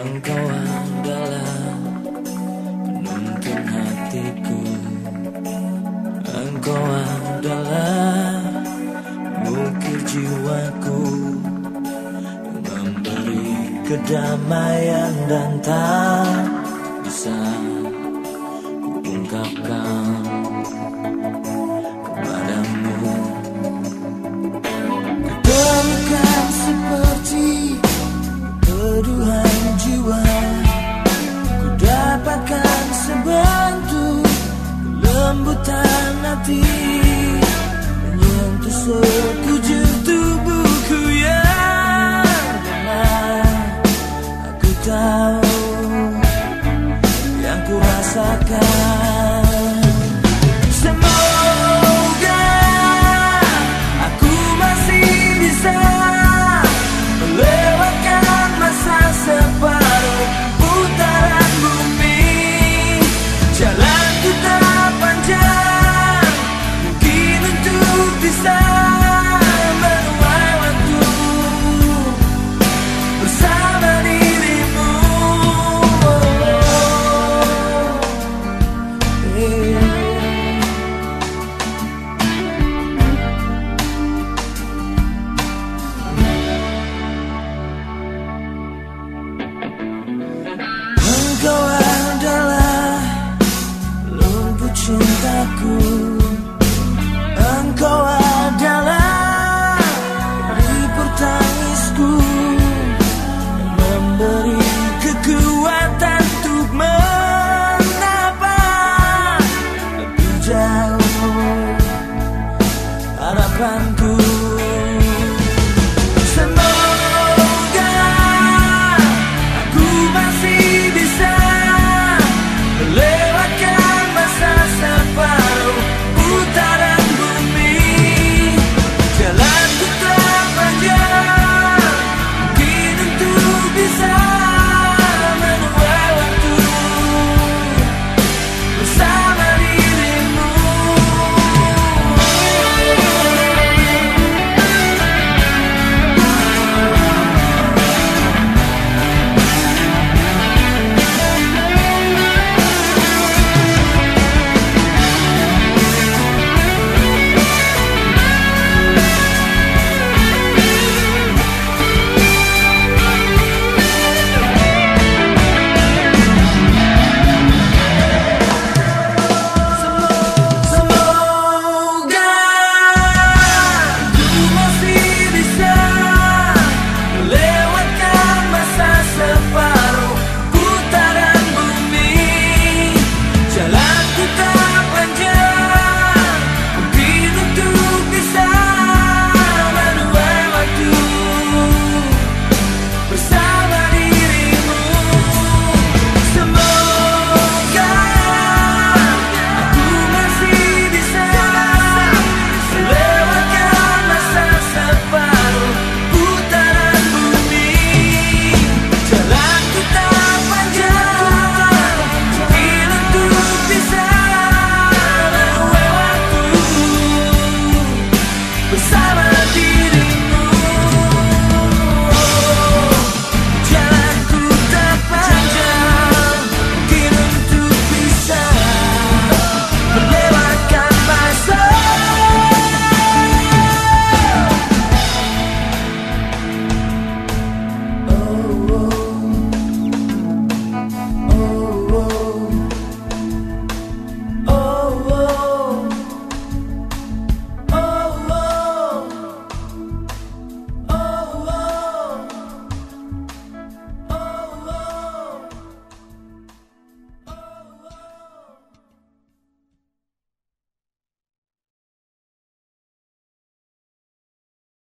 engkau adalah penuntun hatiku. Engkau adalah bukit jiwaku Memberi kedamaian dan tak bisa ku mata nanti menyentuh sekujur tubuhku yang lemah aku tahu yang ku rasakan. cintaku Engkau adalah libur tangisku memberi kekuatan untuk menapah Lebih jauh. Harapanku